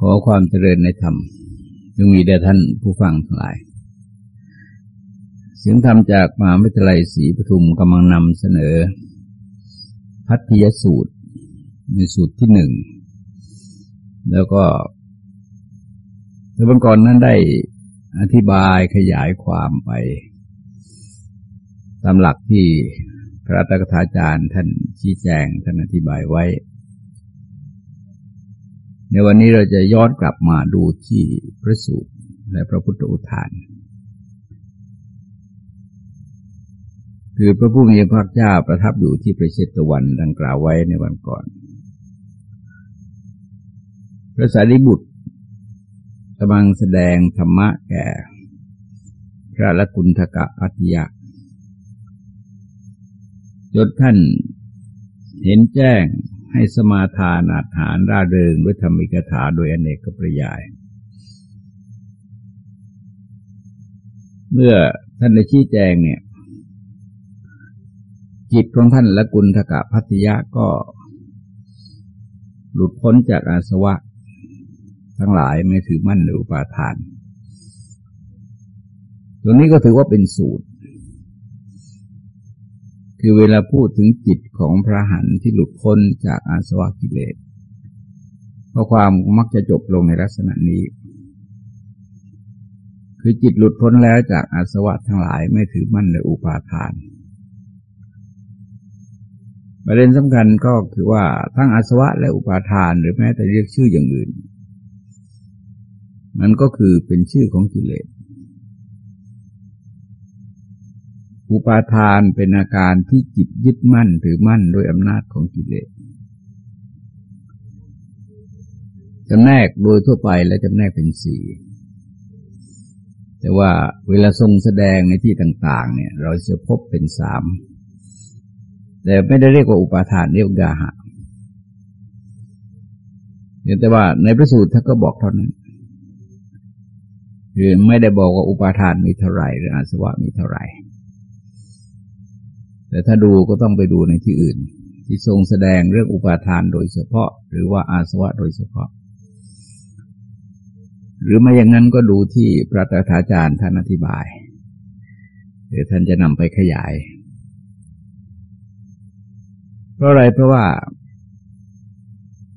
ขอความเจริญในธรรมจงมีแด่ท่านผู้ฟังทั้งหลาย เสียงธรรมจากมหาวิทยาลัยศรีปทุมกำลังนำเสนอ พัทยสูตร ในสูตรที่หนึ่ง แล้วก็ในวันก่อนนั้นได้อธิบายขยายความไป ตามหลักที่พระตถาจารย์ท่านชี้แจงท่านอธิบายไว้ ในวันนี้เราจะย้อนกลับมาดูที่พระสูตรและพระพุทธอุทาน คือพระผู้มีพระเจ้าประทับอยู่ที่ประเชตวันดังกล่าวไว้ในวันก่อน พระสารีบุตรกำลังแสดงธรรมะแก่ พระละกุณฑกะพัทยาจนท่านเห็นแจ้ง ให้สมาทานอาหารร่าเริงด้วยธรรมิกถาโดยอเนกประยาย เมื่อท่านได้ชี้แจงเนี่ย จิตของท่านละกุลทกะพัทยะก็หลุดพ้นจากอาสวะ ทั้งหลายไม่ถือมั่นหรืออุปาทาน ตรงนี้ก็ถือว่าเป็นสูตร คือเวลาพูดถึงจิตของพระหันที่หลุดพ้นจากอาสวะกิเลสเพราะความมักจะจบลงในลักษณะนี้ คือจิตหลุดพ้นแล้วจากอาสวะทั้งหลายไม่ถือมั่นในอุปาทาน ประเด็นสำคัญก็คือว่าทั้งอาสวะและอุปาทานหรือแม้แต่เรียกชื่ออย่างอื่น มันก็คือเป็นชื่อของกิเลส อุปาทานเป็นอาการที่จิตยึดมั่นถือมั่นโดยอำนาจของกิเลสจำแนกโดยทั่วไปและจำแนกเป็นสี่แต่ว่าเวลาทรงแสดงในที่ต่าง ๆ เนี่ย เราจะพบเป็นสามแต่ไม่ได้เรียกว่าอุปาทานเรียกกาหะแต่ว่าในพระสูตรท่านก็บอกเท่านั้นคือไม่ได้บอกว่าอุปาทานมีเท่าไหร่หรืออาสวะมีเท่าไหร่ แต่ถ้าดูก็ต้องไปดูในที่อื่น ที่ทรงแสดงเรื่องอุปาทานโดยเฉพาะ หรือว่าอาสวะโดยเฉพาะ หรือไม่อย่างนั้นก็ดูที่พระตถาจารย์ท่านอธิบายเดี๋ยวท่านจะนำไปขยาย เพราะอะไรเพราะว่า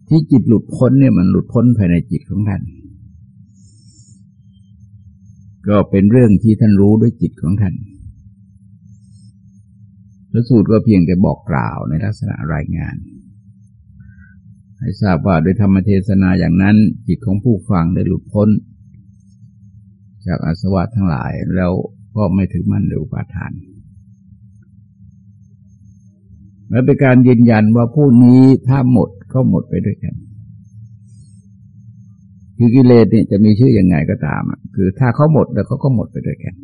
ที่จิตหลุดพ้นเนี่ยมันหลุดพ้นภายในจิตของท่าน ก็เป็นเรื่องที่ท่านรู้ด้วยจิตของท่าน พระสูตรก็เพียงแต่บอกกล่าวในลักษณะรายงาน ให้ทราบว่าโดยธรรมเทศนาอย่างนั้น จิตของผู้ฟังได้หลุดพ้น จากอาสวะทั้งหลายแล้วก็ไม่ถือมั่นหรืออุปาทานและเป็นการยืนยันว่าผู้นี้ถ้าหมดก็หมดไปด้วยกัน คือกิเลสเนี่ยจะมีชื่ออยังไงก็ตามคือถ้าเขาหมดแล้วเขาก็หมดไปด้วยกัน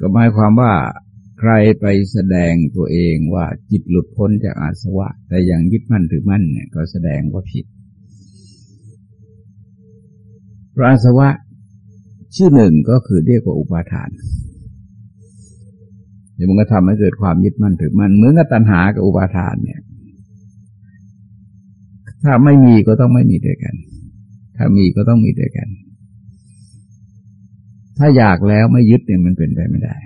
ก็หมายความว่า ใครไปแสดงตัวเองว่าจิตหลุดพ้นจากอาสวะ แต่ยังยึดมั่นถือมั่นเนี่ยก็แสดงว่าผิดระอาสวะชื่อหนึ่งก็คือเรียกว่าอุปาทานเดี๋ยวมันก็ทำให้เกิดความยึดมั่นถือมั่นเหมือนกับตัณหากับอุปาทานเนี่ย ถ้าไม่มีก็ต้องไม่มีด้วยกัน ถ้ามีก็ต้องมีด้วยกัน ถ้าอยากแล้วไม่ยึดเนี่ยมันเป็นไปไม่ได้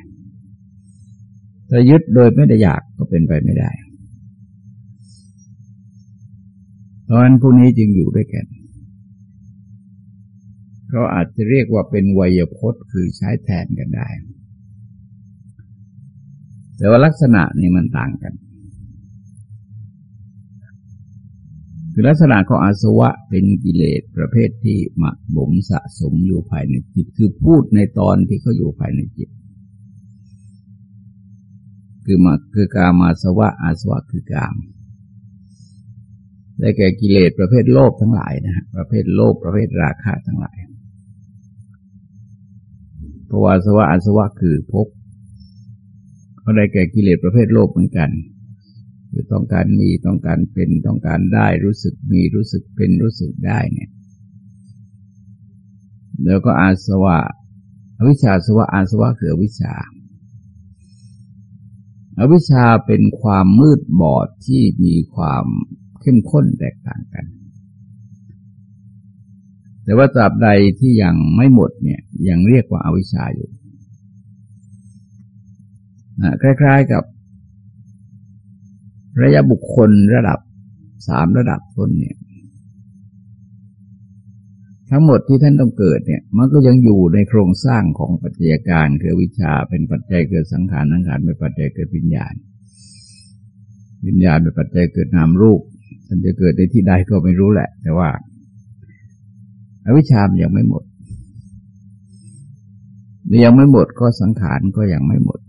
ถ้ายึดโดยไม่ได้อยากก็เป็นไปไม่ได้ เพราะฉะนั้นพวกนี้จึงอยู่ด้วยกันเขาอาจจะเรียกว่าเป็นวยพจน์คือใช้แทนกันได้ แต่ว่าลักษณะนี่มันต่างกัน คือลักษณะของอาสวะเป็นกิเลสประเภทที่หมักบ่มสะสมอยู่ภายในจิต คือพูดในตอนที่เขาอยู่ภายในจิต คือมาคือกามาสวะอาสวะคือกามได้แก่กิเลสประเภทโลภทั้งหลายนะฮะประเภทโลภประเภทราคะทั้งหลายภาวาสวะอาสวะคือภพก็ได้แก่กิเลสประเภทโลภเหมือนกัน คือต้องการมีต้องการเป็นต้องการได้รู้สึกมีรู้สึกเป็นรู้สึกได้เนี่ย แล้วก็อาสวะอวิชชาสวะอาสวะคืออวิชชา อวิชชาเป็นความมืดบอดที่มีความเข้มข้นแตกต่างกัน แต่ว่าตราบใดที่ยังไม่หมดเนี่ยยังเรียกว่าอาวิชชาอยู่คล้าย ๆกับระยะบุคคลระดับสามระดับต้นเนี่ย ทั้งหมดที่ท่านต้องเกิดเนี่ย มันก็ยังอยู่ในโครงสร้างของปัจจัยการคือวิชาเป็นปัจจัยเกิดสังขารสังขารเป็นปัจจัยเกิดวิญญาณ วิญญาณเป็นปัจจัยเกิดนามรูปมันจะเกิดในที่ใดก็ไม่รู้แหละ แต่ว่าอวิชามยังไม่หมดยังไม่หมดก็สังขารก็ยังไม่หมด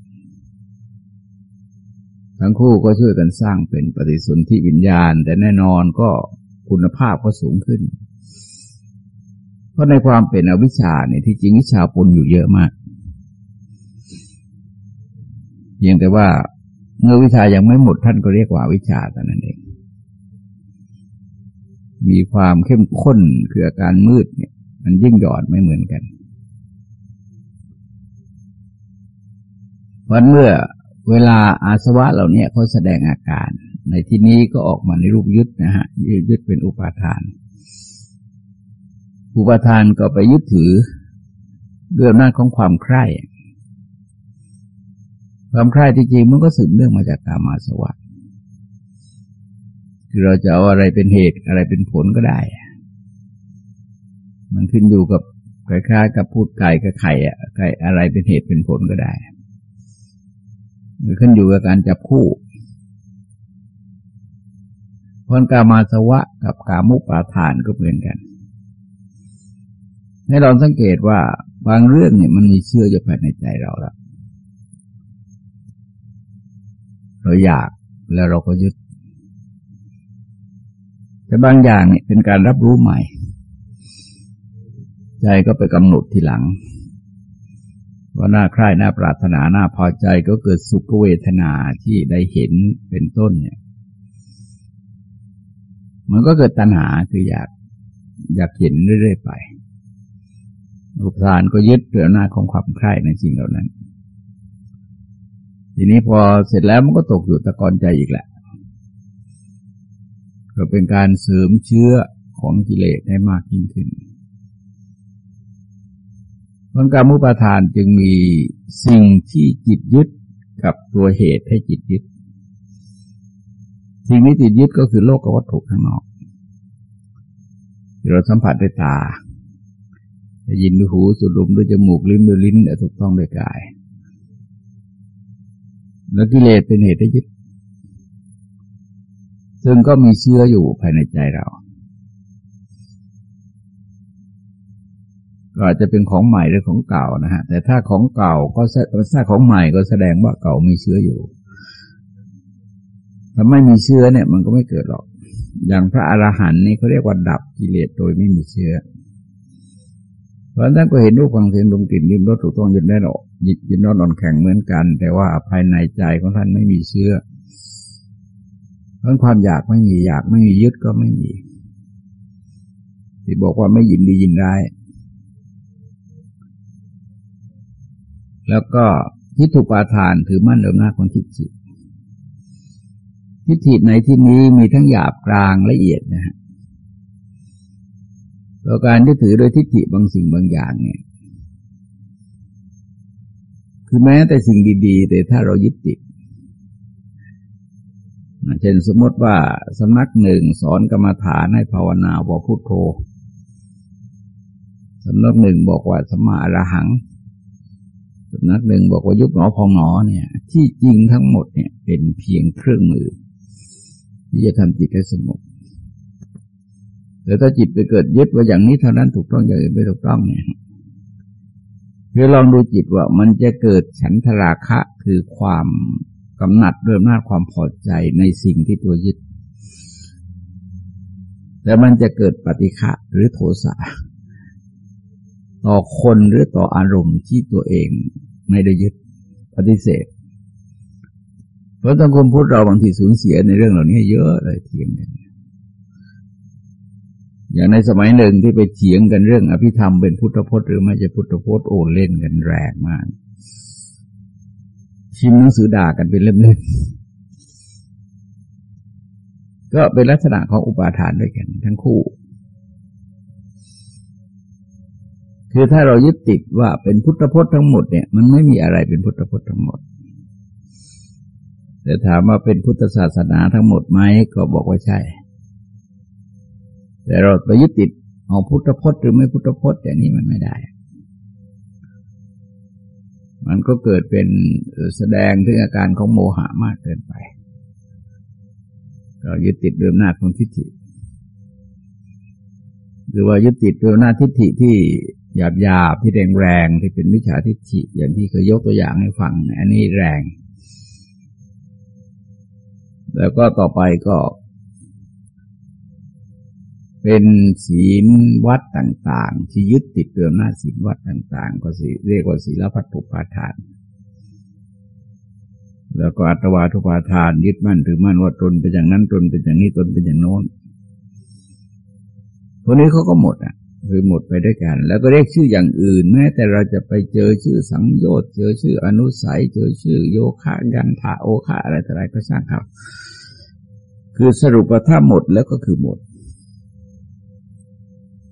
ทั้งคู่ก็ช่วยกันสร้างเป็นปฏิสนธิวิญญาณ แต่แน่นอนก็คุณภาพก็สูงขึ้น เพราะในความเป็นอวิชชาเนี่ยที่จริงวิชาปนอยู่เยอะมาก เพียงแต่ว่าเมื่อวิชายังไม่หมดท่านก็เรียกว่าวิชาแต่นั้นเอง มีความเข้มข้นคืออาการมืดเนี่ย มันยิ่งหยอดไม่เหมือนกันวันเมื่อเวลาอาสวะเหล่านี้เขาแสดงอาการ ในที่นี้ก็ออกมาในรูปยึดนะฮะยึดยึดเป็นอุปาทาน อุปทานก็ไปยึดถือเรื่องหน้าของความใคร่ ความใคร่ที่จริงมันก็สืบเนื่องมาจากกามาสวะคือเราจะเอาอะไรเป็นเหตุอะไรเป็นผลก็ได้ มันขึ้นอยู่กับคล้ายๆกับพูดไก่กับไข่อะไก่อะไรเป็นเหตุเป็นผลก็ได้หรือขึ้นอยู่กับการจับคู่พนกามาสวะกับกามุปาทานก็เหมือนกัน ให้เราสังเกตว่าบางเรื่องเนี่ยมันมีเชื่ออยู่ภายในใจเราแล้ว เราอยากแล้วเราก็ยึด แต่บางอย่างเนี่ยเป็นการรับรู้ใหม่ ใจก็ไปกำหนดทีหลัง ว่าน้าใคร่น้าปรารถนาหน้าพอใจก็เกิดสุขเวทนาที่ได้เห็นเป็นต้นเนี่ย มันก็เกิดตัณหาคืออยากอยากเห็นเรื่อยๆไป รูปทานก็ยึดเรื่องหน้าของความใคร่ในสิ่งเหล่านั้น ทีนี้พอเสร็จแล้วมันก็ตกอยู่ตะกอนใจอีกแหละ ก็เป็นการเสริมเชื้อของกิเลสให้มากยิ่งขึ้นผลการมุปาทานจึงมีสิ่งที่จิตยึดกับตัวเหตุให้จิตยึด สิ่งที่จิตยึดก็คือโลกวัตถุข้างนอก ที่เราสัมผัสด้วยตา ได้ยินด้วยหูสูดลมด้วยจมูกลิ้นด้วยลิ้นถูกต้องด้วยกาย แล้วกิเลสเป็นเหตุให้ยึด ซึ่งก็มีเชื้ออยู่ภายในใจเราก็อาจจะเป็นของใหม่หรือของเก่านะฮะ แต่ถ้าของเก่าก็ถ้าของใหม่ก็แสดงว่าเก่ามีเชื้ออยู่ ถ้าไม่มีเชื้อเนี่ย มันก็ไม่เกิดหรอก อย่างพระอรหันต์นี่เขาเรียกว่าดับกิเลสโดยไม่มีเชื้อ เพราะท่านก็เห็นรูปฟังเสียงดมกลิ่นริมรสถูกต้องยึดได้หรอกยินนอนอนแข็งเหมือนกัน แต่ว่าภายในใจของท่านไม่มีเชื้อเพราะความอยากไม่มีอยากไม่มียึดก็ไม่มีที่บอกว่าไม่ยินดียินร้าย แล้วก็ทิฏฐุปาทานถือมั่นเดิมหน้าของทิฏฐิทิฏฐิในที่นี้มีทั้งหยาบกลางละเอียดนะฮะ แล้วการที่ถือโดยทิฏฐิบางสิ่งบางอย่างเนี่ย คือแม้แต่สิ่งดีๆ แต่ถ้าเรายึดติดเช่นสมมติว่าสำนักหนึ่งสอนกรรมฐานให้ภาวนาบอกพุทโธสำนักหนึ่งบอกว่าสมาอรหังสำนักหนึ่งบอกว่ายุบหนอพองหนอเนี่ย ที่จริงทั้งหมดเนี่ยเป็นเพียงเครื่องมือ ที่จะทำจิตให้สงบ แต่ถ้าจิตไปเกิดยึดว่าอย่างนี้เท่านั้นถูกต้องอย่างอื่นไม่ถูกต้องเนี่ยเพื่อลองดูจิตว่ามันจะเกิดฉันทราคะคือความกำหนัดเริ่มหน้าความพอใจในสิ่งที่ตัวยึด แต่มันจะเกิดปฏิฆะหรือโทสะต่อคนหรือต่ออารมณ์ที่ตัวเองไม่ได้ยึดปฏิเสธเพราะสังคมพุทธเราบางทีสูญเสียในเรื่องเหล่านี้เยอะเลยเทียงกัน อย่างในสมัยหนึ่งที่ไปเถียงกันเรื่อง อภิธรรมเป็นพุทธพจน์หรือไม่ใช่พุทธพจน์โอเล่นกันแรงมากพิมพ์หนังสือด่ากันเป็นเล่มๆก็เป็นลักษณะของอุปาทานด้วยกัน ทั้งคู่ คือถ้าเรายึดติดว่าเป็นพุทธพจน์ทั้งหมดเนี่ยมันไม่มีอะไรเป็นพุทธพจน์ทั้งหมดแต่ถามว่าเป็นพุทธศาสนาทั้งหมดไหมก็บอกว่าใช่ แต่เราไปยึดติดเอาพุทธพจน์หรือไม่พุทธพจน์อย่างนี้มันไม่ได้ มันก็เกิดเป็นแสดงถึงอาการของโมหะมากเกินไปก็ยึดติดเดิมหน้าของทิฏฐิ หรือว่ายึดติดเดิมหน้าทิฏฐิที่หยาบหยาบที่แรงแรงที่เป็นวิชาทิฏฐิอย่างที่เคยยกตัวอย่างให้ฟัง อันนี้แรง แล้วก็ต่อไปก็ เป็นศีลวัดต่างๆ ที่ยึดติดเดิมหน้าศีลวัดต่าง ๆ ก็เรียกว่าศีลพัฒถุปาทาน แล้วก็อัตวาทุปาทานยึดมั่นถือมั่นว่าตนเป็นอย่างนั้นตนเป็นอย่างนี้ตนเป็นอย่างโน้นพวกนี้เขาก็หมดอะคือหมดไปด้วยกัน แล้วก็เรียกชื่ออย่างอื่น แม้แต่เราจะไปเจอชื่อสังโยชน์เจอชื่ออนุสัย เจอชื่อโยคะยันทาโอคะอะไรต่ออะไรก็สร้างครับ คือสรุปว่าถ้าหมดแล้วก็คือหมด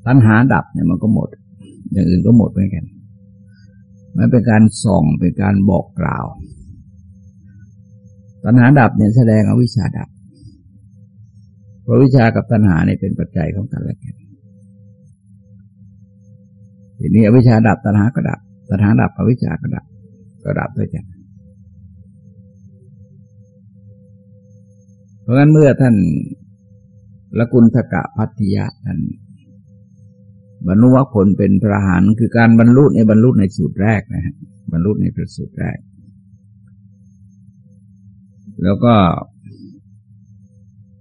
ปัญหาดับเนี่ยมันก็หมด อย่างอื่นก็หมดเหมือนกัน มันเป็นการส่องเป็นการบอกกล่าว ตัณหาดับเนี่ยแสดงอวิชชาดับ เพราะวิชากับตัณหาเนี่ยเป็นปัจจัยของกันและกันทีนี้อวิชชาดับตัณหาก็ดับ ตัณหาดับอวิชชาก็ดับ ก็ดับด้วยกัน เพราะงั้นเมื่อท่านละกุลทกะพัทยะท่าน บรรลุวผลเป็นพระหานคือการบรรลุในบรรลุในสูตรแรกนะฮะบรรลุในประสูตรแรก แล้วก็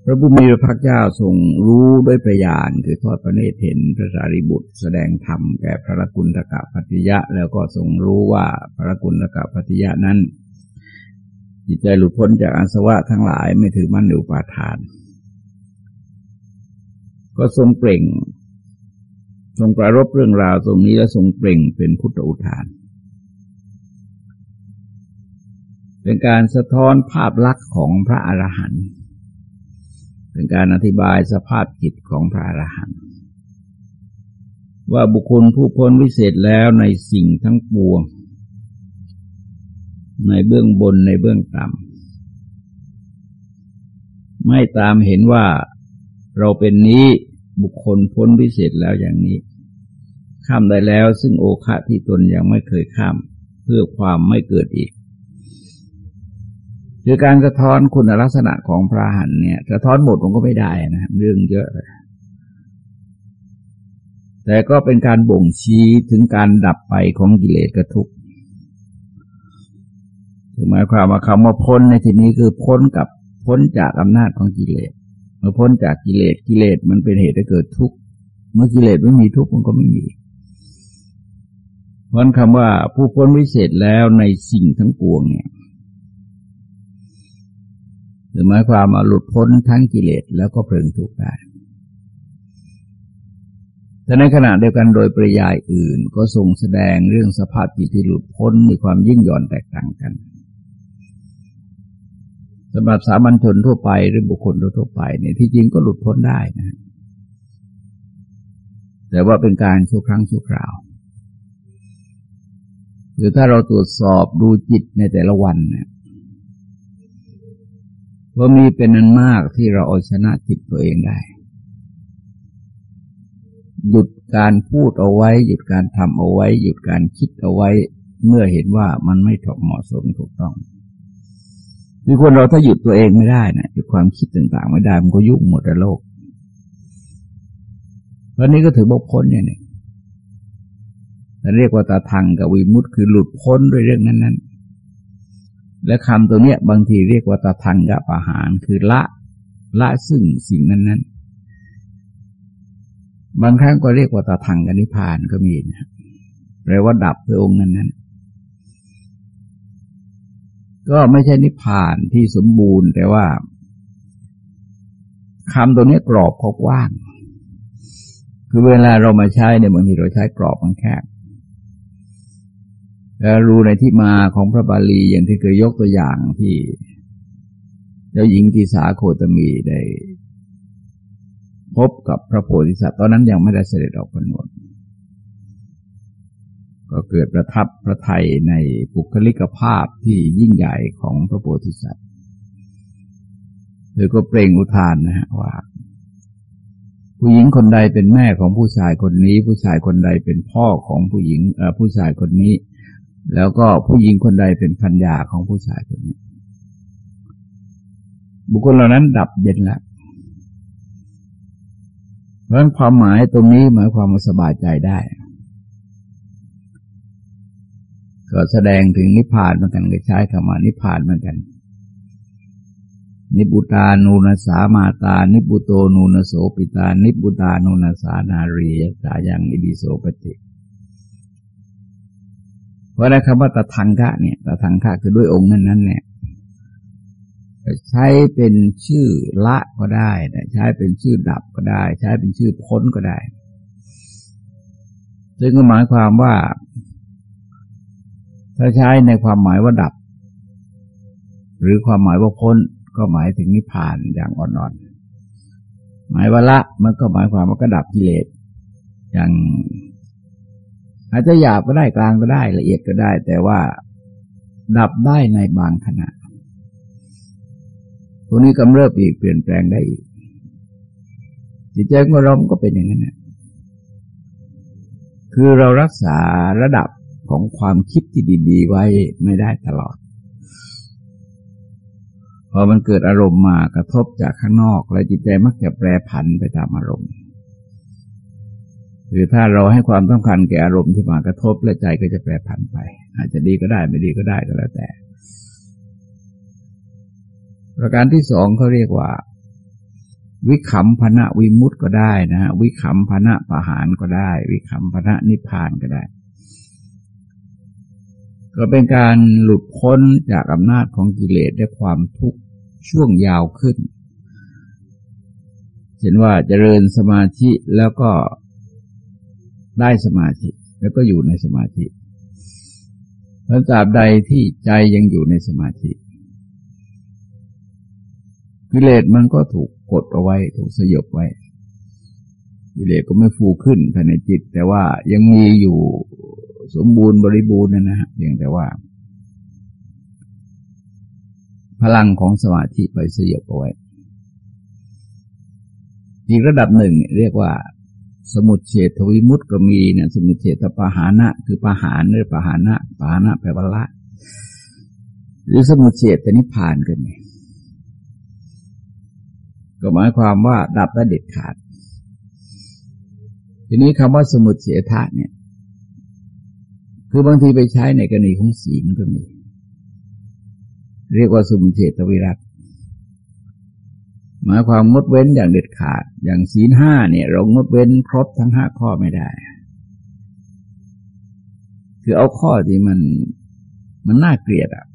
พระบุมีพระพักเจ้าทรงรู้ด้วยประยานคือทอดพระเนตรเห็นพระสารีบุตร แสดงธรรมแก่พระกุณฑกะพัติยะ แล้วก็ทรงรู้ว่าพระกุณฑกะพัติยะนั้น จิตใจหลุดพ้นจากอาสวะทั้งหลายไม่ถือมั่นหรือปาทาน ก็ทรงเปล่ง ทรงประรบเรื่องราวตรงนี้แล้วทรงเปล่งเป็นพุทธอุทาน เป็นการสะท้อนภาพลักษณ์ของพระอรหันต์เป็นการอธิบายสภาพจิตของพระอรหันต์ว่าบุคคลผู้พ้นวิเศษแล้วในสิ่งทั้งปวง ในเบื้องบนในเบื้องต่ำไม่ตามเห็นว่าเราเป็นนี้ บุคคลพ้นวิเศษแล้วอย่างนี้ ข้ามได้แล้วซึ่งโอคะที่ตนยังไม่เคยข้ามเพื่อความไม่เกิดอีกคือการสะท้อนคุณลักษณะของพระหันเนี่ย สะท้อนหมดมันก็ไม่ได้นะเรื่องเยอะเลยแต่ก็เป็นการบ่งชี้ถึงการดับไปของกิเลสกระทุกถึงหมายความว่าคำว่าพ้นในที่นี้คือพ้นกับพ้นจากอำนาจของกิเลส เมื่อพ้นจากกิเลสกิเลสมันเป็นเหตุให้เกิดทุกข์เมื่อกิเลสไม่มีทุกข์มันก็ไม่มีเพราะคำว่าผู้พ้นวิเศษแล้วในสิ่งทั้งปวงเนี่ยหรือหมายความว่าหลุดพ้นทั้งกิเลสแล้วก็เพลิงทุกข์ได้แต่ในขณะเดียวกันโดยปริยายอื่นก็ทรงแสดงเรื่องสภาพจิตที่หลุดพ้นมีความยิ่งหย่อนแตกต่างกัน สำหรับสามัญชนทั่วไปหรือบุคคลทั่วไปเนี่ยที่จริงก็หลุดพ้นได้นะแต่ว่าเป็นการชั่วครั้งชั่วคราวหรือถ้าเราตรวจสอบดูจิตในแต่ละวันเนี่ยว่ามีเป็นนันมากที่เราเอาชนะจิตตัวเองได้ หยุดการพูดเอาไว้ หยุดการทำเอาไว้ หยุดการคิดเอาไว้ เมื่อเห็นว่ามันไม่ถูกเหมาะสมถูกต้อง คือคนเราถ้าหยุดตัวเองไม่ได้นะหยุดความคิดต่างๆไม่ได้ มันก็ยุ่งหมดในโลกเพราะนี้ก็ถือบกพ้นอย่างนึ่งแต่เรียกว่าตาทางกับวิมุตคือหลุดพ้นด้วยเรื่องนั้น ๆ และคำตัวเนี้ยบางทีเรียกว่าตาทังกะปะหารคือละละซึ่งสิ่งนั้นนั้นบางครั้งก็เรียกว่าตาทังกันิพานก็มีนะแปลว่าดับด้วยองค์นั้นนั้น ก็ไม่ใช่นิพพานที่สมบูรณ์ แต่ว่าคำตัวนี้กรอบเขากว้าง คือเวลาเรามาใช้เนี่ยบางทีเราใช้กรอบมันแคบแล้วรู้ในที่มาของพระบาลีอย่างที่เคยยกตัวอย่างที่เจ้าหญิงกีสาโคตมีได้พบกับพระโพธิสัตว์ตอนนั้นยังไม่ได้เสด็จออกพนวด ก็เกิดประทับพระไทยในบุคลิกภาพที่ยิ่งใหญ่ของพระโพธิสัตว์เธอก็เปล่งอุทานนะฮะว่า ผู้หญิงคนใดเป็นแม่ของผู้ชายคนนี้ ผู้ชายคนใดเป็นพ่อของผู้หญิงผู้ชายคนนี้ แล้วก็ผู้หญิงคนใดเป็นพันยาของผู้ชายคนนี้ บุคคลเหล่านั้นดับเย็นแล้วเพราะความหมายตรงนี้หมายความว่าสบายใจได้ ก็แสดงถึงนิพพานเหมือนกันก็ใช้คำว่านิพพานเหมือนกัน นิบุตานูนสามาตา นิบุโตนูนโสปิตา นิบุตานูนสานารียสายังอิดิโสปฏิเพราะนั้นคำว่าตะทังคะเนี่ยตะทังคะคือด้วยองค์นั้นนั้นเนี่ยใช้เป็นชื่อละก็ได้ใช้เป็นชื่อดับก็ได้ ใช้เป็นชื่อพ้นก็ได้ ซึ่งก็หมายความว่า ถ้าใช้ในความหมายว่าดับ หรือความหมายว่าพ้นก็หมายถึงนิพพานอย่างอ่อนๆ หมายว่าละมันก็หมายความว่าก็ดับกิเลสอย่างอาจจะหยาบก็ได้กลางก็ได้ละเอียดก็ได้ แต่ว่าดับได้ในบางขณะพวกนี้กำเริบอีกเปลี่ยนแปลงได้อีกจิตใจของเราก็เป็นอย่างนั้นนะคือเรารักษาระดับ ของความคิดที่ดี ๆ ไว้ไม่ได้ตลอด พอมันเกิดอารมณ์มากระทบจากข้างนอก แล้วจิตใจมักจะแปรผันไปตามอารมณ์หรือถ้าเราให้ความสำคัญแก่อารมณ์ที่มากระทบแล้วใจก็จะแปรผันไป อาจจะดีก็ได้ไม่ดีก็ได้ก็แล้วแต่ ประการที่สองเขาเรียกว่า วิขำพนะวิมุตต์ก็ได้นะฮะวิขำพนะปะหารก็ได้ วิขำพนะนิพพานก็ได้ ก็เป็นการหลุดพ้นจากอำนาจของกิเลสและความทุกข์ช่วงยาวขึ้น เห็นว่าเจริญสมาธิแล้วก็ได้สมาธิ แล้วก็อยู่ในสมาธิเพราะตราบใดที่ใจยังอยู่ในสมาธิ กิเลสมันก็ถูกกดเอาไว้ ถูกสยบไว้ กิเลสก็ไม่ฟูขึ้นภายในจิต แต่ว่ายังมีอยู่สมบูรณ์บริบูรณ์นะฮะเพียงแต่ว่า พลังของสมาธิไปสยบเอาไว้อีกระดับหนึ่งเรียกว่า สมุทเฉทวิมุตต์ก็มีเนี่ยสมุทเฉทปหานะ คือปหานหรือปหานะปหานะแปลว่าละ หรือสมุทเฉทนิพานก็มีก็หมายความว่าดับได้เด็ดขาด ทีนี้คำว่าสมุทเฉทะเนี่ย คือบางทีไปใช้ในกรณีของศีลก็มี เรียกว่าสุมเฉตวิรัตหมายความงดเว้นอย่างเด็ดขาด อย่างศีลห้าเนี่ย เรางดเว้นครบทั้งห้าข้อไม่ได้ คือเอาข้อที่มันมันน่าเกลียดอะ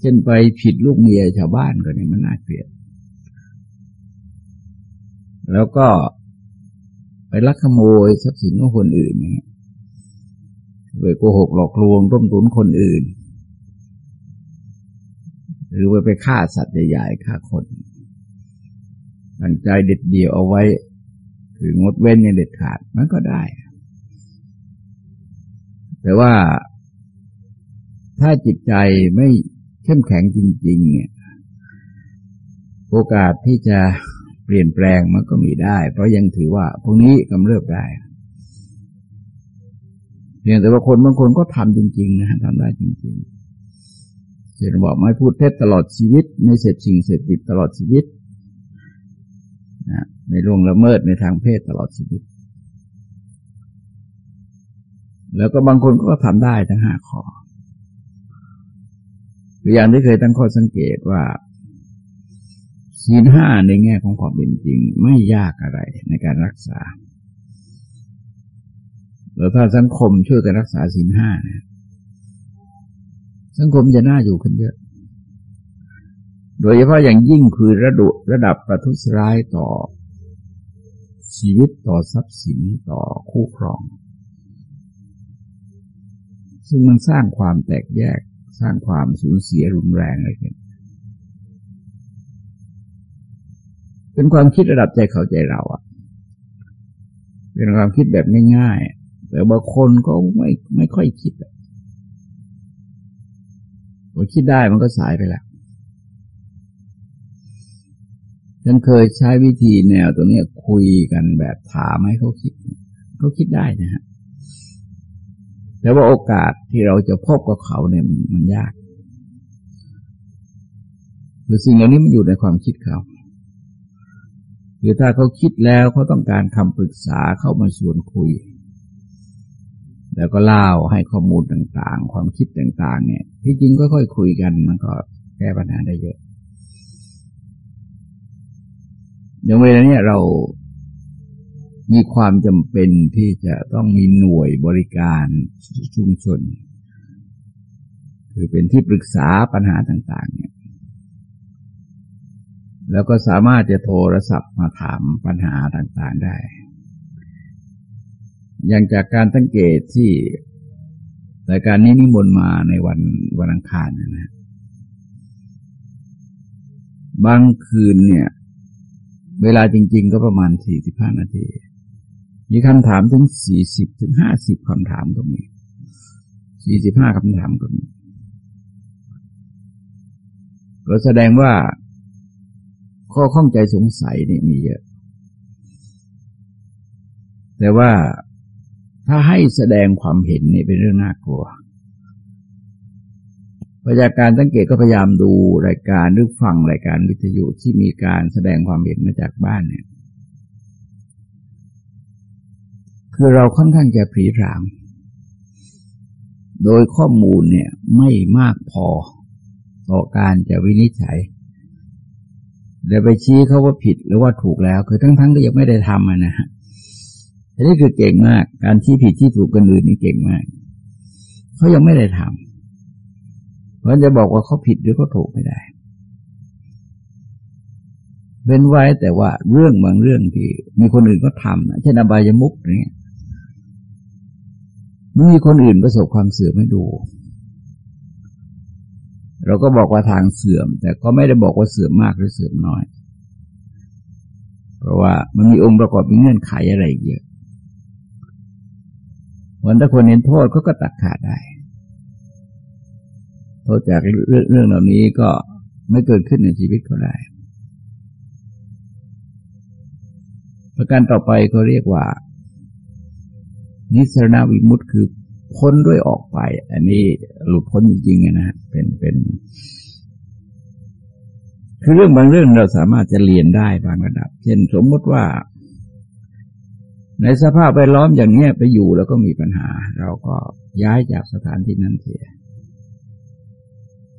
เช่นไปผิดลูกเมียชาวบ้านก็เนี่ยมันน่าเกลียด แล้วก็ ลักขโมยทรัพย์สินของคนอื่นเนี่ยไปโกหกหลอกลวงร่วมทุนคนอื่น หรือว่าไปฆ่าสัตว์ใหญ่ๆฆ่าคนตั้งใจเด็ดเดี่ยวเอาไว้ คืองดเว้นอย่างเด็ดขาดมันก็ได้ แต่ว่าถ้าจิตใจไม่เข้มแข็งจริง ๆ เนี่ย โอกาสที่จะ เปลี่ยนแปลงมันก็มีได้ เพราะยังถือว่าพวกนี้กำเริบได้เพียงแต่ว่าคนบางคนก็ทำจริง ๆ นะทำได้จริงๆเช่นบอกไม่พูดเท็จตลอดชีวิต ไม่เสพสิ่งเสพติดตลอดชีวิตนะไม่ล่วงละเมิดในทางเพศตลอดชีวิต แล้วก็บางคนก็ทำได้ทั้งห้าข้อตัวอย่างที่เคยตั้งข้อสังเกตว่า ศีลห้าในแง่ของความเป็นจริงไม่ยากอะไรในการรักษาแล้วถ้าสังคมช่วยกันรักษาศีลห้านี่ยสังคมจะน่าอยู่ขึ้นเยอะ โดยเฉพาะอย่างยิ่งคือระดับระดับประทุษร้ายต่อ ชีวิตต่อทรัพย์สินต่อคู่ครอง ซึ่งมันสร้างความแตกแยกสร้างความสูญเสียรุนแรงอะไรกัน เป็นความคิดระดับใจเขาใจเราอะเป็นความคิดแบบง่ายๆ แต่บางคนก็ไม่ไม่ค่อยคิดพอคิดได้มันก็สายไปแล้วฉันเคยใช้วิธีแนวตัวนี้คุยกันแบบถามให้เขาคิด เขาคิดได้นะฮะแต่ว่าโอกาสที่เราจะพบกับเขาเนี่ยมันยากคือสิ่งเหล่านี้มันอยู่ในความคิดเขา คือถ้าเขาคิดแล้วเขาต้องการคำปรึกษาเข้ามาชวนคุย แล้วก็เล่าให้ข้อมูลต่างๆ ความคิดต่าง ๆ เนี่ย ที่จริงก็ค่อยคุยกันมันก็แก้ปัญหาได้เยอะอย่างเวลาเนี้ยเรามีความจำเป็นที่จะต้องมีหน่วยบริการชุมชน คือเป็นที่ปรึกษาปัญหาต่าง ๆ เนี่ย แล้วก็สามารถจะโทรศัพท์มาถามปัญหาต่างๆได้ อย่างจากการสังเกตที่รายการนี้นิมนต์มาในวันวันอังคารนะนะบางคืนเนี่ย เวลาจริง ๆ ก็ประมาณสี่สิบห้านาที มีคำถามถึงสี่สิบถึงห้าสิบคำถามก็มีสี่สิบห้าคำถามก็มีก็แสดงว่า ข้อข้องใจสงสัยนี่มีเยอะ แต่ว่าถ้าให้แสดงความเห็นนี่เป็นเรื่องน่ากลัวประจาการสังเกตก็พยายามดูรายการหรือฟังรายการวิทยุที่มีการแสดงความเห็นมาจากบ้านเนี่ย คือเราค่อนข้างจะผีรามโดยข้อมูลเนี่ยไม่มากพอต่อการจะวินิจฉัย เดี๋ยวไปชี้เขาว่าผิดหรือว่าถูกแล้ว คือทั้งๆที่ยังไม่ได้ทำนะฮะอันนี้คือเก่งมาก การชี้ผิดที่ถูกกันอื่นนี่เก่งมาก เขายังไม่ได้ทำเพราะจะบอกว่าเขาผิดหรือเขาถูกไม่ได้เป็นไว้แต่ว่าเรื่องบางเรื่องที่ มีคนอื่นก็ทำนะเช่นอบายมุกเนี่ยมีคนอื่นประสบความเสื่อมไม่ดู เราก็บอกว่าทางเสื่อม แต่ก็ไม่ได้บอกว่าเสื่อมมากหรือเสื่อมน้อย เพราะว่ามันมีองค์ประกอบมีเงื่อนไขอะไรเยอะวันถ้าคนเห็นโทษเขาก็ตัดขาดได้ โทษจากเรื่องเรื่องเหล่านี้ก็ไม่เกิดขึ้นในชีวิตเขาได้ ประการต่อไปก็เรียกว่า นิสรณวิมุตต์คือ พ้นด้วยออกไป อันนี้หลุดพ้นจริงๆนะฮะเป็นเป็นคือเรื่องบางเรื่องเราสามารถจะเรียนได้บางระดับ เช่นสมมติว่า ในสภาพแวดล้อมอย่างนี้ไปอยู่แล้วก็มีปัญหา เราก็ย้ายจากสถานที่นั้นเสีย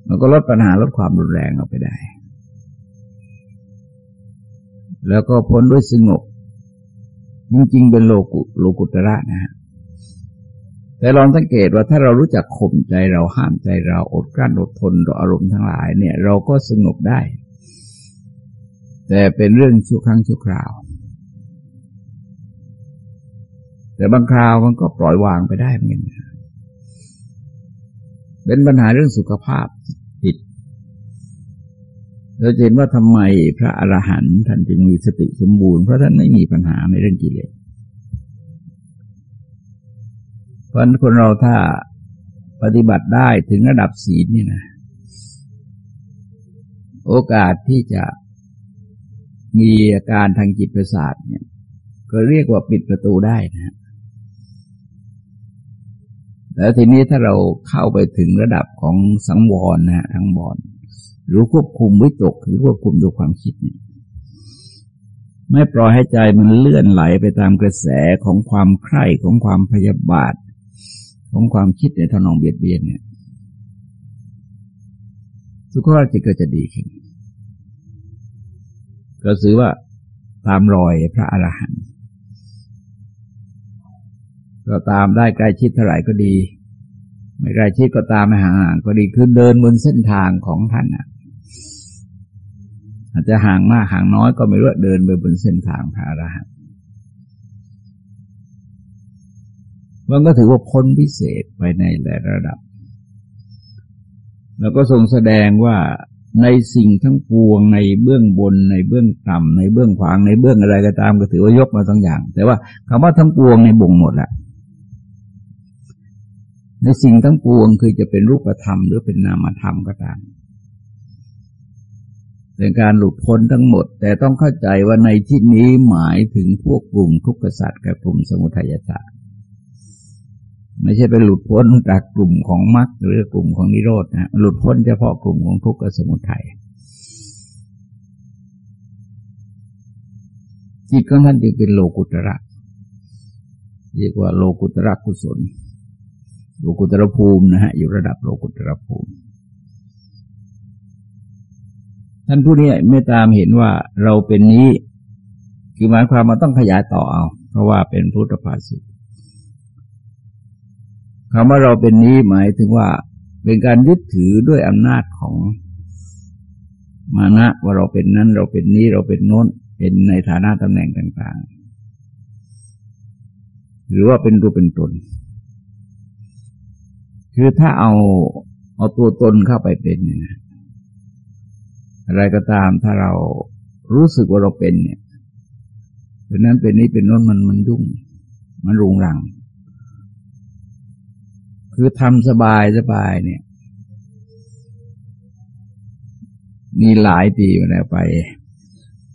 มันก็ลดปัญหาลดความรุนแรงออกไปได้ แล้วก็พ้นด้วยสงบจริงๆเป็นโลกุโลกุตระนะฮะ แต่ลองสังเกตว่าถ้าเรารู้จักข่มใจเราห้ามใจเราอดกลั้นอดทนต่ออารมณ์ทั้งหลายเนี่ย เราก็สงบได้ แต่เป็นเรื่องชั่วครั้งชั่วคราว แต่บางคราวมันก็ปล่อยวางไปได้เหมือนกันเป็นปัญหาเรื่องสุขภาพจิตเราเห็นว่าทำไมพระอรหันต์ท่านจึงมีสติสมบูรณ์เพราะท่านไม่มีปัญหาในเรื่องกิเลส พราะคนเราถ้าปฏิบัติได้ถึงระดับศีลนี่นะ โอกาสที่จะมีอาการทางจิตประสาทเนี่ย ก็เรียกว่าปิดประตูได้นะแล้วทีนี้ถ้าเราเข้าไปถึงระดับของสังวรนะฮะทั้งบอนหรือควบคุมวิตกหรือควบคุมตัวความคิดเนี่ยไม่ปล่อยให้ใจมันเลื่อนไหลไปตามกระแสของความใคร่ของความพยาบาท ของความคิดในทนองเบียดเบียนเนี่ย สุขภาพจิตก็จะดีขึ้น ก็ซื้อว่าตามรอยพระอรหันต์ก็ตามได้ใกล้ชิดเท่าไหร่ก็ดี ไม่ใกล้ชิดก็ตามไม่ห่างก็ดีคือเดินบนเส้นทางของท่านอะ อาจจะห่างมากห่างน้อยก็ไม่รู้เดินไปบนเส้นทางพระอรหันต์ มันก็ถือว่าพ้นพิเศษไปในหลายระดับ แล้วก็ทรงแสดงว่าในสิ่งทั้งปวงในเบื้องบนในเบื้องต่ำในเบื้องขวางในเบื้องอะไรก็ตามก็ถือว่ายกมาทั้งอย่าง แต่ว่าคำว่าทั้งปวงในบ่งหมดแหละในสิ่งทั้งปวงคือจะเป็นรูปธรรมหรือเป็นนามธรรมก็ตามเป็นการหลุดพ้นทั้งหมด แต่ต้องเข้าใจว่าในที่นี้หมายถึงพวกกลุ่มทุกขสัตว์กับกลุ่มสมุทัยสัตว์ ไม่ใช่เป็นหลุดพ้นจากกลุ่มของมรรคหรือกลุ่มของนิโรธนะหลุดพ้นเฉพาะกลุ่มของทุกข์กับสมุทัยจิตของท่านจึงเป็นโลกุตระเรียกว่าโลกุตระกุศล โลกุตระภูมินะฮะอยู่ระดับโลกุตระภูมิ ท่านผู้นี้ไม่ตามเห็นว่าเราเป็นนี้ คือหมายความมาต้องขยายต่อเอา เพราะว่าเป็นพุทธภาษิต คำว่าเราเป็นนี้หมายถึงว่า เป็นการยึดถือด้วยอำนาจของมานะว่าเราเป็นนั้น เราเป็นนี้เราเป็นโน้น เป็นในฐานะตำแหน่งต่างๆ หรือว่าเป็นตัวเป็นตน คือถ้าเอาเอาตัวตนเข้าไปเป็นเนี่ยนะอะไรก็ตามถ้าเรารู้สึกว่าเราเป็นเนี่ยเป็นนั้นเป็นนี้เป็นโน้นมันมันยุ่ง มันรุงรัง คือทำสบายสบายเนี่ยมีหลายปีมาแล้วไป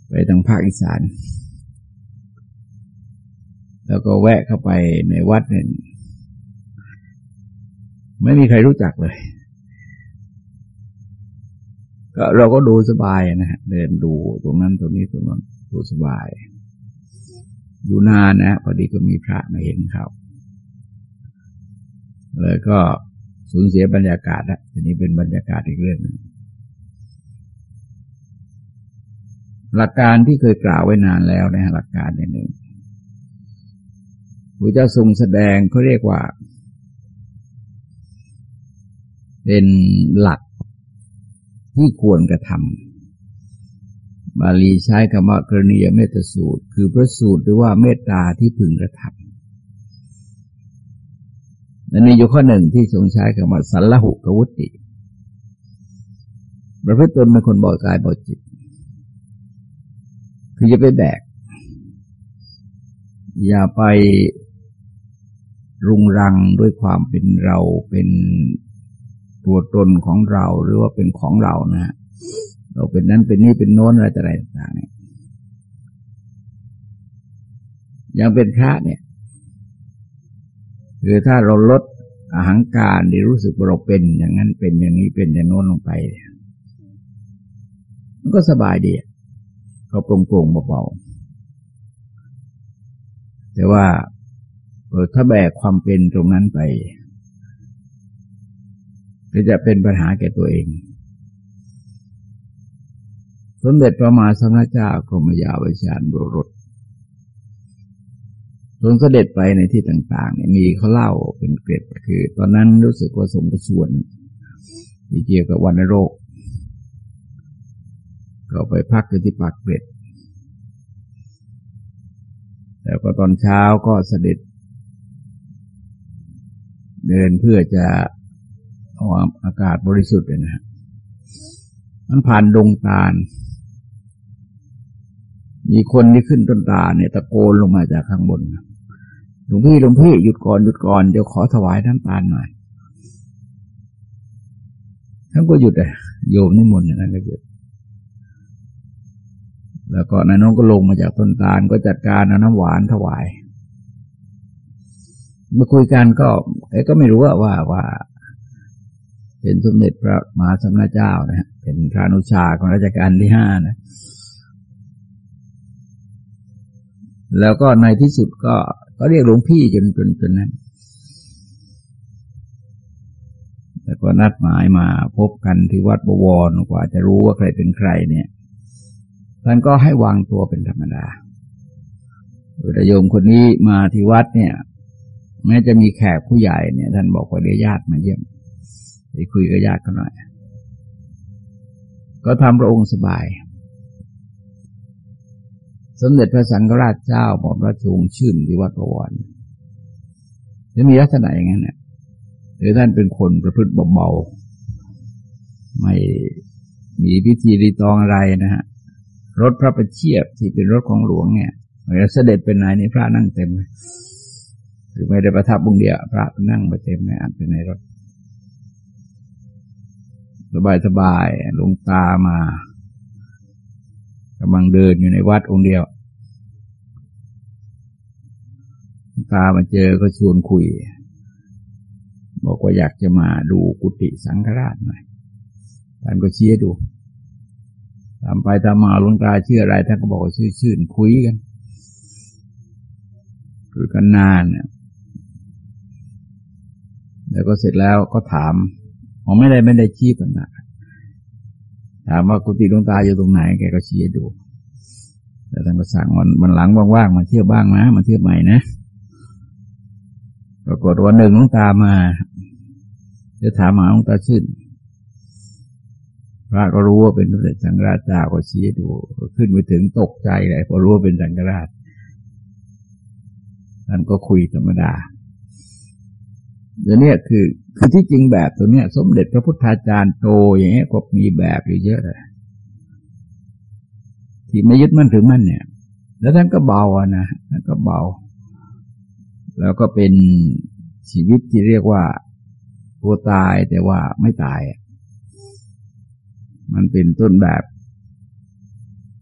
ไปทางภาคอีสาน แล้วก็แวะเข้าไปในวัดเนี่ยไม่มีใครรู้จักเลย ก็เราก็ดูสบายนะฮะเดินดูตรงนั้นตรงนี้ตรงนั้นดูสบาย อยู่นานนะพอดีก็มีพระมาเห็นเขา เลยก็สูญเสียบรรยากาศละทีนี้เป็นบรรยากาศอีกเรื่องหนึ่งหลักการที่เคยกล่าวไว้นานแล้วนะหลักการหนึ่งพระเจ้าทรงแสดงเขาเรียกว่า เป็นหลักที่ควรกระทำบาลีใช้คำว่ากรณียเมตสูตร คือพระสูตรหรือว่าเมตตาที่พึงกระทำ และมีอยู่ข้อหนึ่งที่ทรงใช้คำว่าสัลลหุกวุติประพฤติตนเป็นคนบ่อยกายบ่อยจิต คือจะไปแบก อย่าไปรุงรังด้วยความเป็นเราเป็นตัวตนของเราหรือว่าเป็นของเรานะฮะเราเป็นนั้นเป็นนี้เป็นโน้นอะไรต่อะไรต่างๆเนี่ยยังเป็นพระเนี่ย คือถ้าเราลดอาหังการที่รู้สึกเราเป็นอย่างนั้นเป็นอย่างนี้เป็นอย่างโน้นลงไป มันก็สบายดีเขาโปร่งโปร่งเบาๆแต่ว่าถ้าแบกความเป็นตรงนั้นไปก็จะเป็นปัญหาแก่ตัวเองสมเด็จพระมหาสมณเจ้ากรมยาวิชาญบร ดทรงเสด็จไปในที่ต่าง ๆ เนี่ยมีเขาเล่าเป็นเกร็ดคือ ตอนนั้นรู้สึกว่าสมประชวนที่เกี่ยวกับวันโรค ก็ไปพักที่ปากเกร็ดแล้วก็ตอนเช้าก็เสด็จ เดินเพื่อจะเอาอากาศบริสุทธิ์นะฮะมันผ่านดงตาล มีคนที่ขึ้นต้นตาเนี่ยตะโกนลงมาจากข้างบนนะ ลวงพี่หลวงพี่หยุดก่อนหยุดก่อนเดี๋ยวขอถวายน้ำตาลหน่อยท่านก็หยุดเลยโยมนิมนต์นั่นก็หยุด แล้วก็นายน้องก็ลงมาจากต้นตาลก็จัดการเอาน้ำหวานถวายมาคุยกันก็ เอ้ก็ไม่รู้ว่าว่าว่าเป็นสมเด็จพระมหาสมณเจ้านะเป็นพระนุชาของราชการที่ห้านะ แล้วก็ในที่สุดก็ เขาเรียกหลวงพี่จนจนจนนั้น แต่ก็นัดหมายมาพบกันที่วัดบวรกว่าจะรู้ว่าใครเป็นใครเนี่ยท่านก็ให้วางตัวเป็นธรรมดาแต่โยมคนนี้มาที่วัดเนี่ย แม้จะมีแขกผู้ใหญ่เนี่ย ท่านบอกว่าเดี๋ยวญาติมาเยี่ยมไปคุยกับญาติกันหน่อย ก็ทำพระองค์สบาย สมเด็จพระสังฆราชเจ้าหม่อมราชวงศ์ชื่นที่วัดประวรจะมีลักษณะอย่างนั้นเนี่ยหรือท่านเป็นคนประพฤติเบาๆไม่มีพิธีรีตองอะไรนะฮะรถพระประเชียบที่เป็นรถของหลวงเนี่ยเวลาเสด็จเป็นนายในพระนั่งเต็มเลยคือไม่ได้ประทับบุงเดียวพระนั่งไปเต็มในอันเป็นในรถ สบายสบายลงตามา กำลังเดินอยู่ในวัดองค์เดียวตามาเจอก็ชวนคุย บอกว่าอยากจะมาดูกุฏิสังฆราชหน่อยท่านก็เชียดูตามไปตามมาลุงตาชื่ออะไรท่านก็บอกว่าชื่อชื่นคุยกันคุยกันนานเนี่ยแล้วก็เสร็จแล้วก็ถามผมไม่ได้ไม่ได้ชี้ปัญหา ถามว่ากุฏิดวงตาอยู่ตรงไหน แกก็ชี้ดู แต่ท่านก็สั่งวันวันหลังว่างๆมาเที่ยวบ้างนะ มาเที่ยวใหม่นะ ปรากฏวันหนึ่งดวงตามาจะถามหาดวงตาชื่นพระก็รู้ว่าเป็นพระเดชสังฆราชเจ้าก็ชี้ดู ขึ้นไปถึงตกใจเลยพอรู้ว่าเป็นสังฆราชท่านก็คุยธรรมดา เดี๋ยวนี้คือคือที่จริงแบบตัวเนี้ย สมเด็จพระพุทธาจารย์โตอย่างเงี้ยก็มีแบบอยู่เยอะเลยที่ไม่ยึดมั่นถือมั่นเนี่ย แล้วท่านก็เบาอะนะท่านก็เบา แล้วก็เป็นชีวิตที่เรียกว่าตัวตายแต่ว่าไม่ตาย มันเป็นต้นแบบ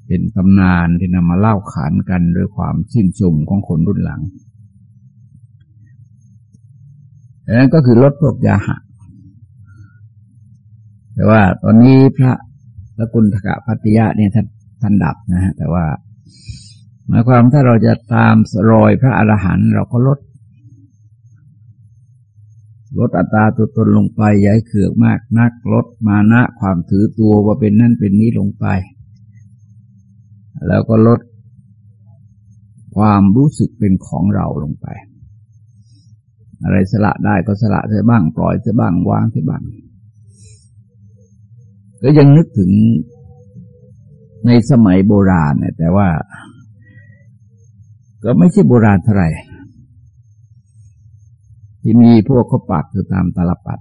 เป็นตำนานที่นำมาเล่าขานกันด้วยความชื่นชมของคนรุ่นหลัง นั้นก็คือลดพวกยาหะ แต่ว่าตอนนี้พระละกุลทกะพัตยะเนี่ยท่านท่านดับนะฮะแต่ว่าหมายความถ้าเราจะตามรอยพระอรหันต์เราก็ลด ลดอัตราตัวตนลงไปย้ายเขือกมากนัก ลดมานะความถือตัวว่าเป็นนั่นเป็นนี้ลงไป แล้วก็ลดความรู้สึกเป็นของเราลงไป อะไรสละได้ก็สละเสียบ้าง ปล่อยเสียบ้างวางเสียบ้างก็ยังนึกถึงในสมัยโบราณเนี่ยแต่ว่า ก็ไม่ใช่โบราณเท่าไหร่ที่มีพวกเขาปักอยู่ตามตลปัด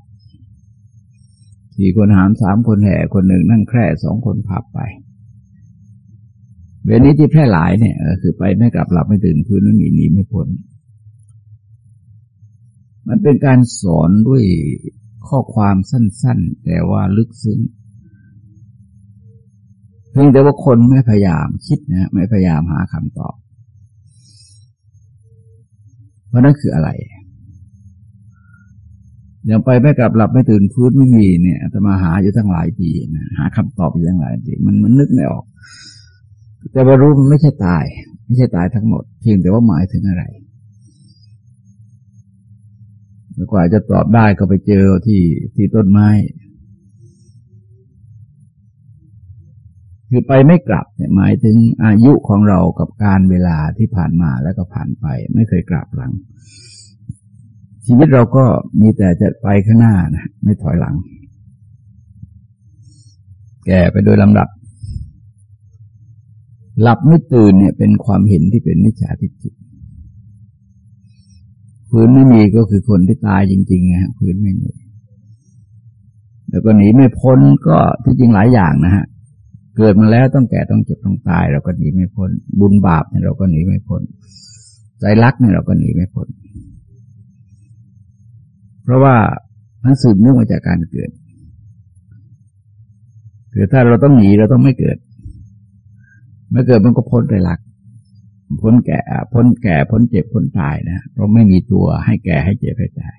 สี่คนหามสามคนแห่คนหนึ่งนั่งแคร่สองคนพับไป เวลนี้ที่แพร่หลายเนี่ยคือไปไม่กลับหลับไม่ตื่นพื้นไม่มีหนีไม่พ้น มันเป็นการสอนด้วยข้อความสั้น ๆ แต่ว่าลึกซึ้งเพียงแต่ว่าคนไม่พยายามคิดนะไม่พยายามหาคำตอบว่านั่นคืออะไรอย่างไปไม่กลับหลับไม่ตื่นฟื้นไม่มีเนี่ยจะมาหาอยู่ตั้งหลายปีนะหาคำตอบอยู่ตั้งหลายปีมันมันนึกไม่ออก แต่ว่ารู้มันไม่ใช่ตาย ไม่ใช่ตายทั้งหมด เพียงแต่ว่าหมายถึงอะไร กว่าจะตอบได้ก็ไปเจอที่ที่ต้นไม้ คือไปไม่กลับเนี่ยหมายถึงอายุของเรากับการเวลาที่ผ่านมาแล้วก็ผ่านไป ไม่เคยกลับหลัง ชีวิตเราก็มีแต่จะไปข้างหน้านะไม่ถอยหลัง แก่ไปโดยลำดับ หลับไม่ตื่นเนี่ยเป็นความเห็นที่เป็นมิจฉาทิฏฐิ พื้นไม่มีก็คือคนที่ตายจริงๆนะฮะพื้นไม่มีแล้วก็หนีไม่พ้นก็ที่จริงหลายอย่างนะฮะเกิดมาแล้วต้องแก่ต้องเจ็บต้องตาย เราก็หนีไม่พ้น บุญบาปเนี่ยเราก็หนีไม่พ้นใจรักเนี่ยเราก็หนีไม่พ้นเพราะว่ามันสืบเนื่องมาจากการเกิดคือถ้าเราต้องหนีเราต้องไม่เกิด ไม่เกิดมันก็พ้นใจรัก พ้นแก่พ้นแก่พ้นเจ็บพ้นตายนะเพราะไม่มีตัวให้แก่ให้เจ็บให้ตาย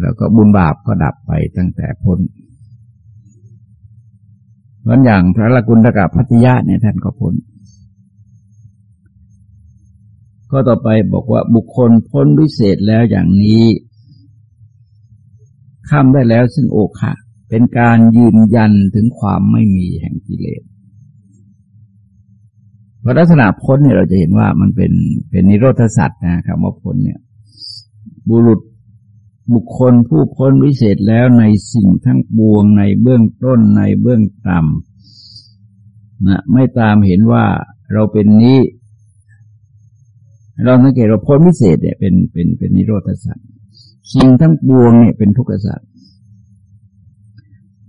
แล้วก็บุญบาปก็ดับไปตั้งแต่พ้นเพราะอย่างพระละกุณฑกับพัทยาเนี่ยท่านก็พ้นก็ต่อไปบอกว่าบุคคลพ้นวิเศษแล้วอย่างนี้ ข้ามได้แล้วซึ่งโอคะเป็นการยืนยันถึงความไม่มีแห่งกิเลส พราะลักษณะพ้นเนี่ยเราจะเห็นว่ามันเป็นเป็นนิโรธสัตว์นะครับว่าพ้นเนี่ย บุรุษบุคคลผู้พ้นวิเศษแล้วในสิ่งทั้งปวงในเบื้องต้นในเบื้องต่ำนะไม่ตามเห็นว่าเราเป็นนี้ เราสังเกตเราพ้นวิเศษเนี่ยเป็นเป็นเป็นนิโรธสัตว์สิ่งทั้งปวงเนี่ยเป็นทุกข์สัตว์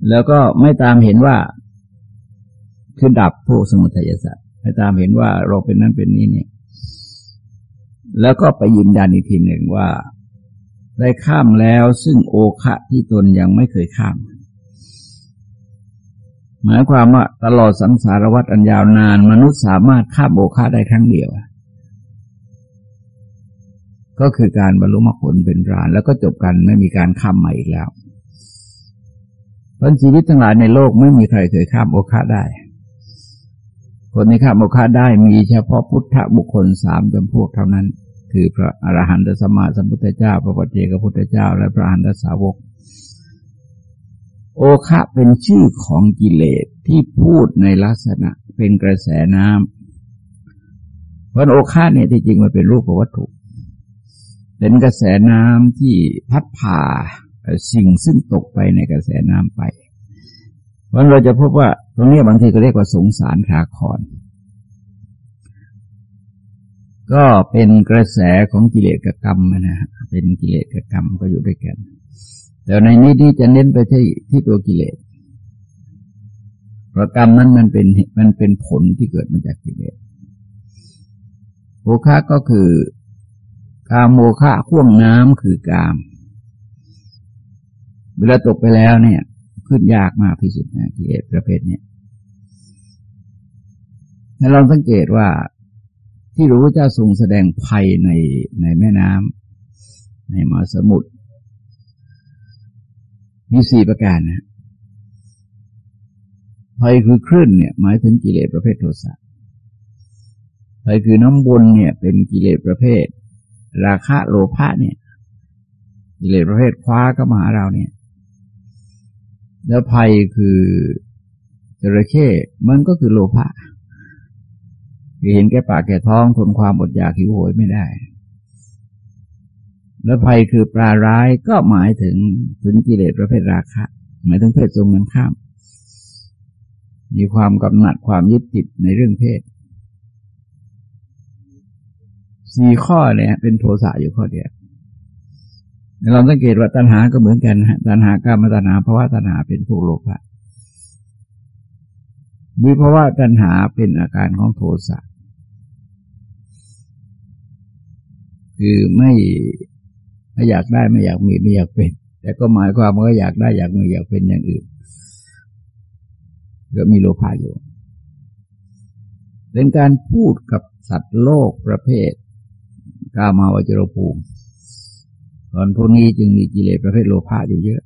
แล้วก็ไม่ตามเห็นว่าคือดับพวกสมุทัยสัตว์ ให้ตามเห็นว่าเราเป็นนั้นเป็นนี้เนี่ย แล้วก็ไปยืนยันอีกทีหนึ่งว่า ได้ข้ามแล้วซึ่งโอคะที่ตนยังไม่เคยข้าม หมายความว่าตลอดสังสารวัฏอันยาวนาน มนุษย์สามารถข้ามโอคะได้ครั้งเดียว ก็คือการบรรลุมรรคผลเป็นราน แล้วก็จบกันไม่มีการข้ามใหม่อีกแล้วเพราะชีวิตทั้งหลายในโลกไม่มีใครเคยข้ามโอคะได้ คนที่ข้ามโมฆะได้มีเฉพาะพุทธบุคคลสามจำพวกเท่านั้น คือพระอรหันตสมมาสัมพุทธเจ้า พระปัจเจกพุทธเจ้า และพระอรหันตสาวก โอคะเป็นชื่อของกิเลสที่พูดในลักษณะเป็นกระแสน้ำเพราะโอคะเนี่ยที่จริงมันเป็นรูปวัตถุ เป็นกระแสน้ำที่พัดผ่าสิ่งซึ่งตกไปในกระแสน้ำไป พราะเราจะพบว่าตรงนี้บางทีก็เรียกว่าสงสารขาคอน ก็เป็นกระแสของกิเลสกรรมนะฮะเป็นกิเลสกรรมก็อยู่ด้วยกันแต่ในนี้ที่จะเน้นไปที่ที่ตัวกิเลสประกรรมนั้นมันเป็นมันเป็นผลที่เกิดมาจากกิเลสโอคาก็คือกามโมฆะข่วงน้ำคือกาม เวลาตกไปแล้วเนี่ย ขึ้นยากมากที่สุดนะกิเลสประเภทนี้ให้เราสังเกตว่าที่รู้เจ้าทรงแสดงภัยในในแม่น้ำในมหาสมุทรมีสี่ประการนะภัยคือคลื่นเนี่ย หมายถึงกิเลสประเภทโทสะภัยคือน้ำบนเนี่ย เป็นกิเลสประเภท ราคะโลภะเนี่ย กิเลสประเภทคว้าก็มาหาเราเนี่ย แล้วภัยคือจระเข้มันก็คือโลภะคือเห็นแก่ปากแก่ท้องทนความอดอยากหิวโหยไม่ได้ แล้วภัยคือปลาร้ายก็หมายถึงถึงกิเลสประเภทราคะ หมายถึงเพศทรงกันข้าม มีความกำหนัดความยึดติดในเรื่องเพศสี่ข้อเนี่ยเป็นโทสะอยู่ข้อเดียว เราสังเกตว่าตัณหาก็เหมือนกันฮะตัณหากรรมตัณหาภาวะตัณหาเป็นพวกโลภะมีภาวะตัณหาเป็นอาการของโทสะคือไม่ไม่อยากได้ไม่อยากมีไม่อยากเป็น แต่ก็หมายความว่าอยากได้อยากมีอยากเป็นอย่างอื่นก็มีโลภะอยู่เป็นการพูดกับสัตว์โลกประเภทกามาวจรภูมิ ตอนพวกนี้จึงมีกิเลสประเภทโลภะอยู่เยอะ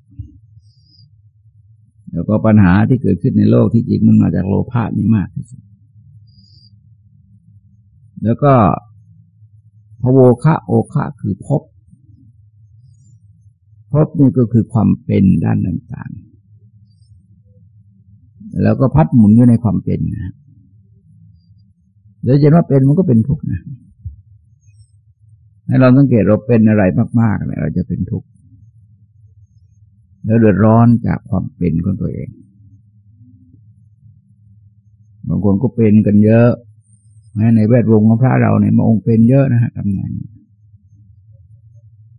แล้วก็ปัญหาที่เกิดขึ้นในโลกที่จริงมันมาจากโลภะนี่มากที่สุด แล้วก็พโวคะโอคะคือพบ พบนี่ก็คือความเป็นด้านต่างๆ แล้วก็พัดหมุนอยู่ในความเป็นนะแล้วจะว่าเป็นมันก็เป็นทุกข์นะ ให้เราสังเกตเราเป็นอะไรมากๆเนี่ยเราจะเป็นทุกข์แล้วเดือดร้อนจากความเป็นของตัวเองบางคนก็เป็นกันเยอะแม้ในแวดวงของพระเราเนี่ยมาองค์เป็นเยอะนะฮะตำแหน่ง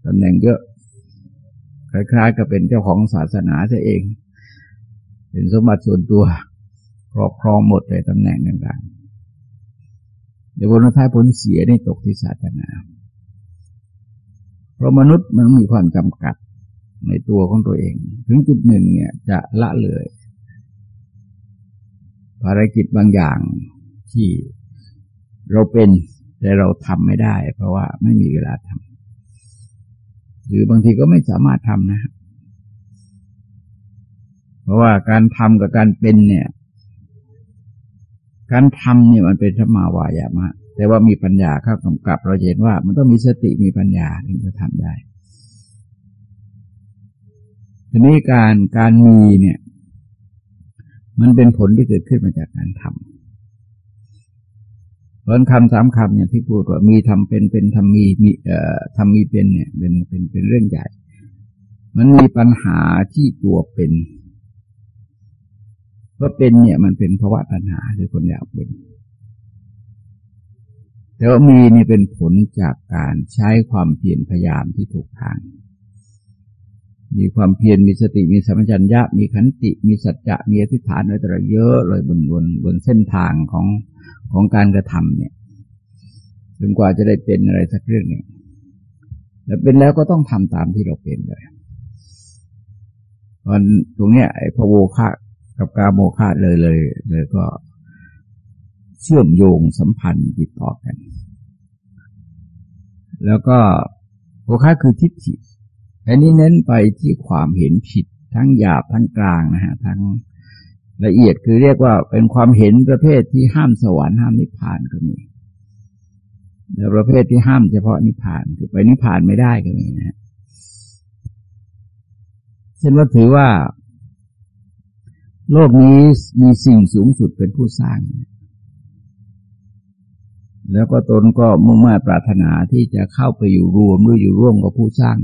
ตำแหน่งเยอะคล้ายๆกับเป็นเจ้าของศาสนาซะเอง เป็นสมบัติส่วนตัวครอบครองหมดเลยตำแหน่งต่างๆเดี๋ยวผลท้ายผลเสียในตกที่ศาสนา เพราะมนุษย์มันมีความจำกัดในตัวของตัวเอง ถึงจุดหนึ่งเนี่ยจะละเลยภารกิจบางอย่างที่เราเป็นแต่เราทำไม่ได้ เพราะว่าไม่มีเวลาทำหรือบางทีก็ไม่สามารถทำนะ เพราะว่าการทำกับการเป็นเนี่ย การทำเนี่ยมันเป็นธรรมาวายามะ แต่ว่ามีปัญญาเข้ากำกับ เราเห็นว่ามันต้องมีสติมีปัญญาถึงจะทำได้ทีนี้การการมีเนี่ย มันเป็นผลที่เกิดขึ้นมาจากการทำเพราะคำสามคำอย่างที่พูดว่ามีทำเป็นเป็นทำมีมีเอ่อทำมีเป็นเนี่ยเป็นเป็นเป็นเรื่องใหญ่ มันมีปัญหาที่ตัวเป็นเพราะเป็นเนี่ยมันเป็นภาวะปัญหาคือคนอยากเป็น แต่ว่ามีนี่เป็นผลจากการใช้ความเพียรพยายามที่ถูกทาง มีความเพียรมีสติมีสัมปชัญญะ มีขันติ มีสัจจะมีอธิษฐานอะไรเยอะเลยบนบนบนเส้นทางของของการกระทำเนี่ยจนกว่าจะได้เป็นอะไรสักเรื่องหนึ่งแล้วเป็นแล้วก็ต้องทำตามที่เราเป็นเลยตอนตรงเนี้ยไอ้พระโวคะกับกาโมคะเลยเลยเลยก็ เชื่อมโยงสัมพันธ์ติดต่อกัน แล้วก็โวคะคือทิฏฐิอันนี้เน้นไปที่ความเห็นผิดทั้งหยาบทั้งกลางนะฮะทั้งละเอียดคือเรียกว่าเป็นความเห็นประเภทที่ห้ามสวรรค์ห้ามนิพพานก็มีแต่ประเภทที่ห้ามเฉพาะนิพพานคือไปนิพพานไม่ได้ก็มีนะเช่นว่าถือว่า โลกนี้มีสิ่งสูงสุดเป็นผู้สร้าง แล้วก็ตนก็มุ่งมั่นปรารถนาที่จะเข้าไปอยู่รวมหรืออยู่ร่วมกับผู้สร้าง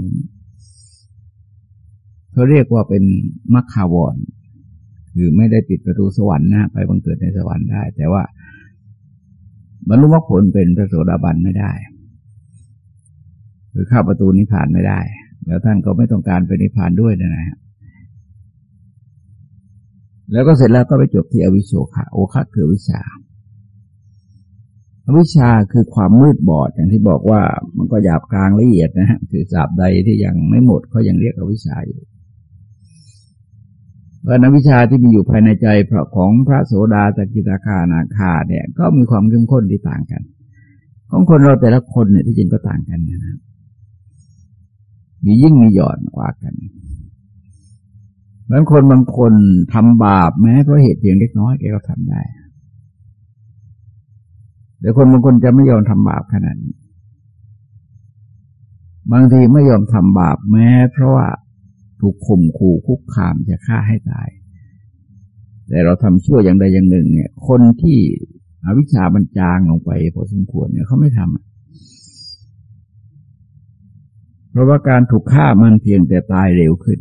เขาเรียกว่าเป็นมัคคาวรคือไม่ได้ปิดประตูสวรรค์นะไปบังเกิดในสวรรค์ได้ แต่ว่า บรรลุมรรคผลเป็นพระโสดาบันไม่ได้คือเข้าประตูนิพพานไม่ได้ แล้วท่านก็ไม่ต้องการไปนิพพานด้วยนะฮะแล้วก็เสร็จแล้วก็ไปจบที่อวิโชคะโอคะคือวิชา อวิชาคือความมืดบอดอย่างที่บอกว่ามันก็หยาบกลางละเอียดนะฮะคือสาบใดที่ยังไม่หมดเขายังเรียกอวิชาอยู่ว่านวิชาที่มีอยู่ภายในใจพระของพระโสดาสกิตาคานาคาเนี่ย ก็มีความเข้มข้นที่ต่างกัน ของคนเราแต่ละคนเนี่ยที่จริงก็ต่างกันนะมียิ่งมีหย่อนกว่ากันบางคนบางคนทำบาปแม้เพราะเหตุเพียงเล็กน้อยแกก็ทำได้ แต่คนบางคนจะไม่ยอมทำบาปขนาดนี้ บางทีไม่ยอมทำบาปแม้ เพราะว่าถูกข่มขู่คุกคามจะฆ่าให้ตาย แต่เราทำชั่วอย่างใดอย่างหนึ่ง เนี่ย คนที่อวิชชาบรรจางลงไปพอสมควรเนี่ยเขาไม่ทำเพราะว่าการถูกฆ่ามันเพียงแต่ตายเร็วขึ้น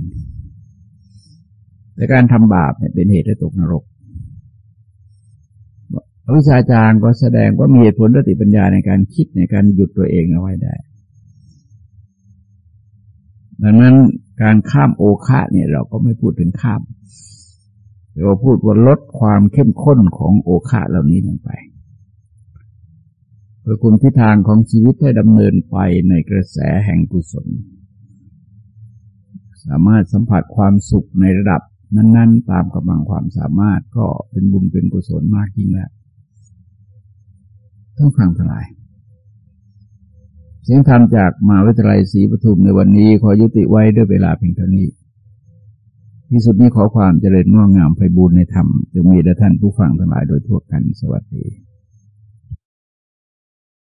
แต่การทำบาปเนี่ยเป็นเหตุให้ตกนรก วิชาจางก็แสดงว่ามีเหตุผลสติปัญญาในการคิดในการหยุดตัวเองเอาไว้ได้ ดังนั้นการข้ามโอคะเนี่ยเราก็ไม่พูดถึงข้ามแต่ว่าพูดว่าลดความเข้มข้นของโอคะเหล่านี้ลงไปเพื่อคุณทิศทางของชีวิตให้ดำเนินไปในกระแสแห่งกุศล สามารถสัมผัสความสุขในระดับนั้น ๆ ตามกำลังความสามารถก็เป็นบุญเป็นกุศลมากยิ่งแล้ว ต้องฟังทั้งหลาย เสียงธรรมจากมหาวิทยาลัยศรีปทุมในวันนี้ขอยุติไว้ด้วยเวลาเพียงเท่านี้ ที่สุดนี้ขอความเจริญงอกงามไปบูรณนธรรมจงมีแด่ท่านผู้ฟังทั้งหลายโดยทั่วกันสวัสดี